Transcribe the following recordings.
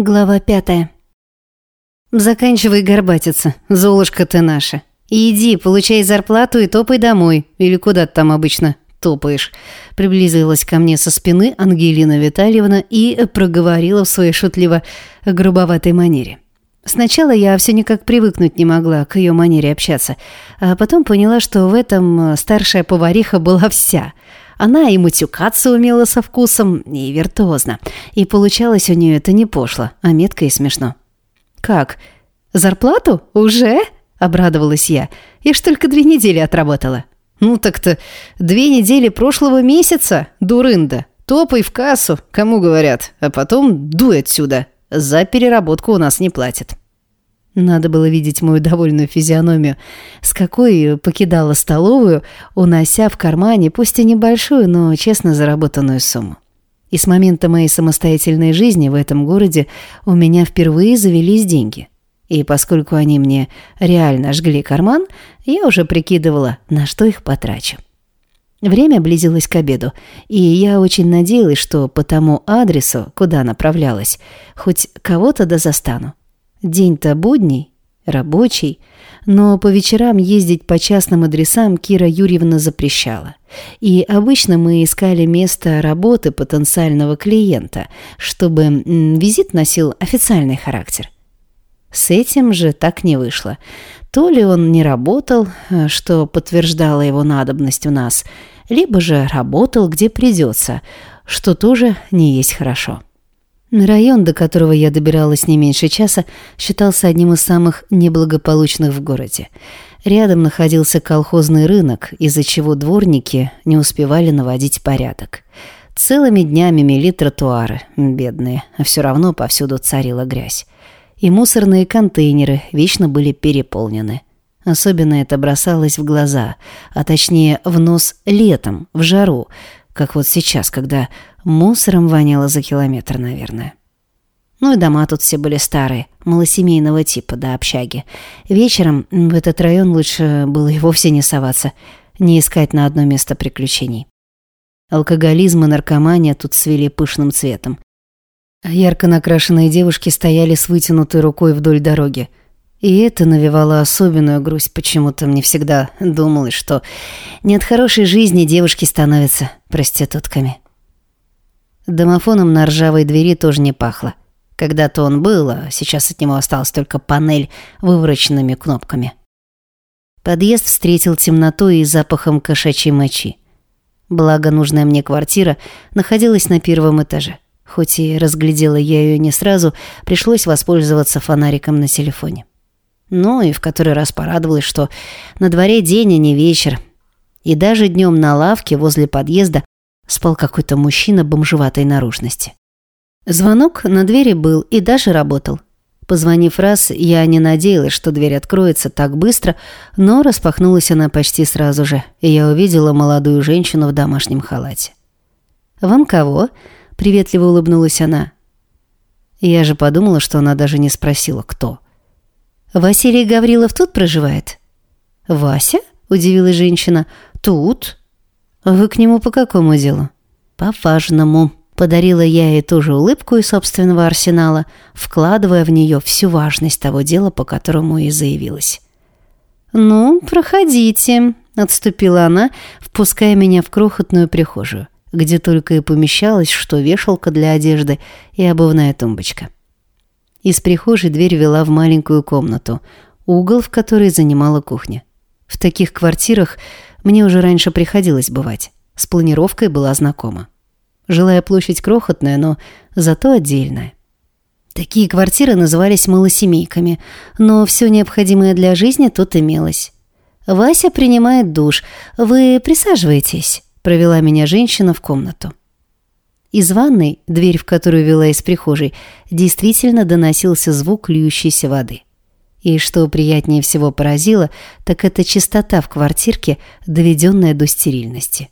Глава пятая. «Заканчивай горбатиться, Золушка ты наша. Иди, получай зарплату и топай домой. Или куда ты там обычно топаешь?» Приблизилась ко мне со спины Ангелина Витальевна и проговорила в своей шутливо грубоватой манере. Сначала я все никак привыкнуть не могла к ее манере общаться, а потом поняла, что в этом старшая повариха была вся – она и матюкаться умела со вкусом, и виртуозно. И получалось у нее это не пошло, а метко и смешно. «Как? Зарплату? Уже?» – обрадовалась я. «Я ж только две недели отработала». «Ну так-то две недели прошлого месяца, дурында. Топай в кассу, кому говорят, а потом дуй отсюда. За переработку у нас не платят». Надо было видеть мою довольную физиономию, с какой покидала столовую, унося в кармане, пусть и небольшую, но честно заработанную сумму. И с момента моей самостоятельной жизни в этом городе у меня впервые завелись деньги. И поскольку они мне реально жгли карман, я уже прикидывала, на что их потрачу. Время близилось к обеду, и я очень надеялась, что по тому адресу, куда направлялась, хоть кого-то да застану. День-то будний, рабочий, но по вечерам ездить по частным адресам Кира Юрьевна запрещала. И обычно мы искали место работы потенциального клиента, чтобы визит носил официальный характер. С этим же так не вышло. То ли он не работал, э, что подтверждало его надобность у нас, либо же работал где придется, что тоже не есть хорошо. Район, до которого я добиралась не меньше часа, считался одним из самых неблагополучных в городе. Рядом находился колхозный рынок, из-за чего дворники не успевали наводить порядок. Целыми днями мели тротуары, бедные, а все равно повсюду царила грязь. И мусорные контейнеры вечно были переполнены. Особенно это бросалось в глаза, а точнее в нос летом, в жару, как вот сейчас, когда мусором воняло за километр, наверное. Ну и дома тут все были старые, малосемейного типа, до общаги. Вечером в этот район лучше было и вовсе не соваться, не искать на одно место приключений. Алкоголизм и наркомания тут свели пышным цветом. Ярко накрашенные девушки стояли с вытянутой рукой вдоль дороги. И это навевало особенную грусть. Почему-то мне всегда думалось, что не от хорошей жизни девушки становятся проститутками. Домофоном на ржавой двери тоже не пахло. Когда-то он был, а сейчас от него осталась только панель вывороченными кнопками. Подъезд встретил темнотой и запахом кошачьей мочи. Благо, нужная мне квартира находилась на первом этаже. Хоть и разглядела я ее не сразу, пришлось воспользоваться фонариком на телефоне. Ну и в который раз порадовалась, что на дворе день, а не вечер. И даже днем на лавке возле подъезда спал какой-то мужчина бомжеватой наружности. Звонок на двери был и даже работал. Позвонив раз, я не надеялась, что дверь откроется так быстро, но распахнулась она почти сразу же, и я увидела молодую женщину в домашнем халате. «Вам кого?» – приветливо улыбнулась она. Я же подумала, что она даже не спросила, кто – «Василий Гаврилов тут проживает?» «Вася?» – удивилась женщина. «Тут?» «Вы к нему по какому делу?» «По важному». Подарила я ей тоже улыбку из собственного арсенала, вкладывая в нее всю важность того дела, по которому и заявилась. «Ну, проходите», – отступила она, впуская меня в крохотную прихожую, где только и помещалось, что вешалка для одежды и обувная тумбочка. Из прихожей дверь вела в маленькую комнату, угол в которой занимала кухня. В таких квартирах мне уже раньше приходилось бывать. С планировкой была знакома. Жилая площадь крохотная, но зато отдельная. Такие квартиры назывались малосемейками, но все необходимое для жизни тут имелось. «Вася принимает душ. Вы присаживайтесь», – провела меня женщина в комнату. Из ванной, дверь в которую вела из прихожей, действительно доносился звук льющейся воды. И что приятнее всего поразило, так это чистота в квартирке, доведенная до стерильности.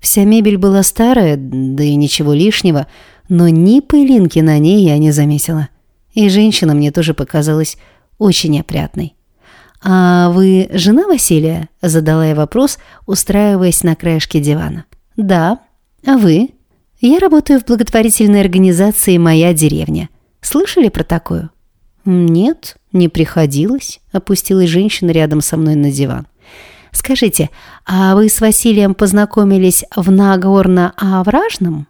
Вся мебель была старая, да и ничего лишнего, но ни пылинки на ней я не заметила. И женщина мне тоже показалась очень опрятной. «А вы жена Василия?» – задала я вопрос, устраиваясь на краешке дивана. «Да. А вы?» «Я работаю в благотворительной организации «Моя деревня». Слышали про такую?» «Нет, не приходилось», — опустилась женщина рядом со мной на диван. «Скажите, а вы с Василием познакомились в Нагорно-Овражном?»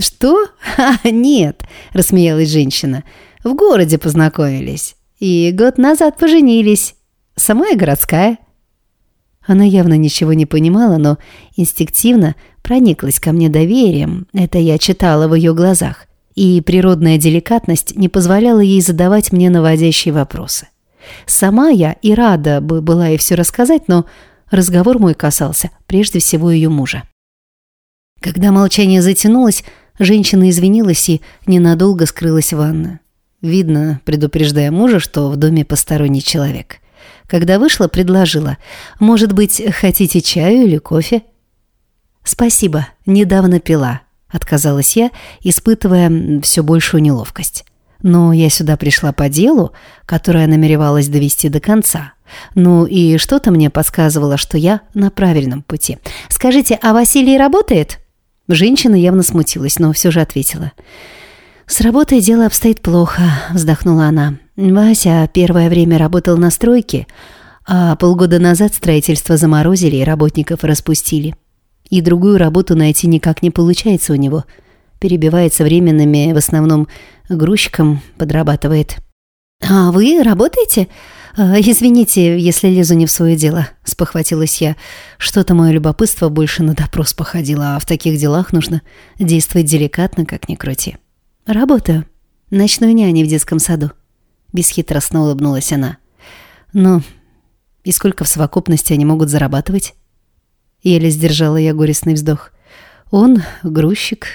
«Что? А, нет», — рассмеялась женщина. «В городе познакомились. И год назад поженились. Сама я городская». Она явно ничего не понимала, но инстинктивно прониклась ко мне доверием. Это я читала в ее глазах. И природная деликатность не позволяла ей задавать мне наводящие вопросы. Сама я и рада бы была ей все рассказать, но разговор мой касался прежде всего ее мужа. Когда молчание затянулось, женщина извинилась и ненадолго скрылась в ванную. Видно, предупреждая мужа, что в доме посторонний человек. Когда вышла, предложила. «Может быть, хотите чаю или кофе?» «Спасибо, недавно пила», — отказалась я, испытывая все большую неловкость. «Но я сюда пришла по делу, которое намеревалась довести до конца. Ну и что-то мне подсказывало, что я на правильном пути. Скажите, а Василий работает?» Женщина явно смутилась, но все же ответила. «С работой дело обстоит плохо», — вздохнула она. «Вася первое время работал на стройке, а полгода назад строительство заморозили и работников распустили. И другую работу найти никак не получается у него. Перебивается временными, в основном грузчиком подрабатывает». «А вы работаете?» «А, «Извините, если лезу не в свое дело», — спохватилась я. Что-то мое любопытство больше на допрос походило, а в таких делах нужно действовать деликатно, как ни крути. «Работаю. Ночной няни в детском саду». Бесхитростно улыбнулась она. «Ну, и сколько в совокупности они могут зарабатывать?» Еле сдержала я горестный вздох. «Он грузчик.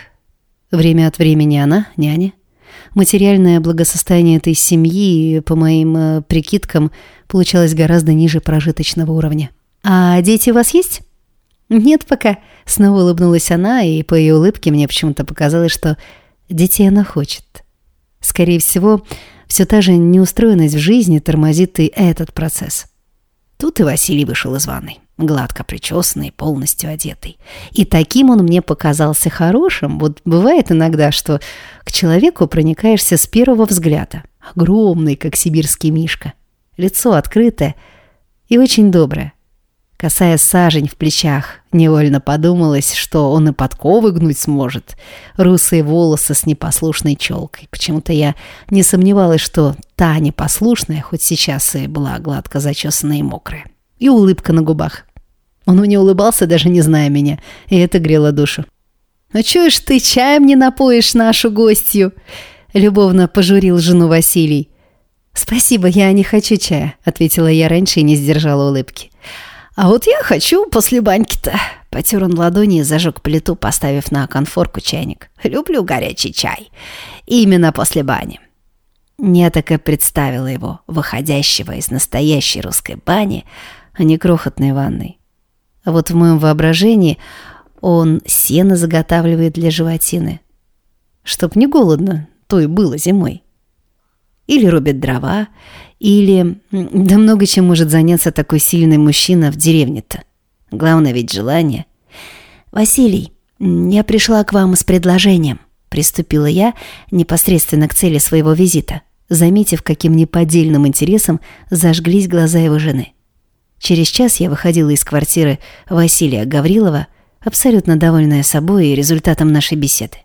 Время от времени она няня. Материальное благосостояние этой семьи, по моим э, прикидкам, получалось гораздо ниже прожиточного уровня. А дети у вас есть?» «Нет пока», — снова улыбнулась она, и по ее улыбке мне почему-то показалось, что Детей она хочет. Скорее всего, все та же неустроенность в жизни тормозит и этот процесс. Тут и Василий вышел из ванной, гладко причесанный, полностью одетый. И таким он мне показался хорошим. Вот бывает иногда, что к человеку проникаешься с первого взгляда. Огромный, как сибирский мишка. Лицо открытое и очень доброе. Касая сажень в плечах, невольно подумалось, что он и подковы гнуть сможет. Русые волосы с непослушной челкой. Почему-то я не сомневалась, что та непослушная, хоть сейчас и была гладко зачесанная и мокрая. И улыбка на губах. Он не улыбался, даже не зная меня, и это грело душу. «А чё ж ты чаем не напоишь нашу гостью?» Любовно пожурил жену Василий. «Спасибо, я не хочу чая», — ответила я раньше и не сдержала улыбки. «А вот я хочу после баньки-то». Потер он ладони и зажег плиту, поставив на конфорку чайник. «Люблю горячий чай. Именно после бани». Я так и представила его, выходящего из настоящей русской бани, а не крохотной ванной. А вот в моем воображении он сено заготавливает для животины. Чтоб не голодно, то и было зимой. Или рубит дрова, или... Да много чем может заняться такой сильный мужчина в деревне-то. Главное ведь желание. «Василий, я пришла к вам с предложением», — приступила я непосредственно к цели своего визита, заметив, каким неподдельным интересом зажглись глаза его жены. Через час я выходила из квартиры Василия Гаврилова, абсолютно довольная собой и результатом нашей беседы.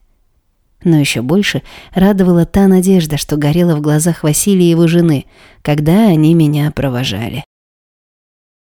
Но еще больше радовала та надежда, что горела в глазах Василия и его жены, когда они меня провожали.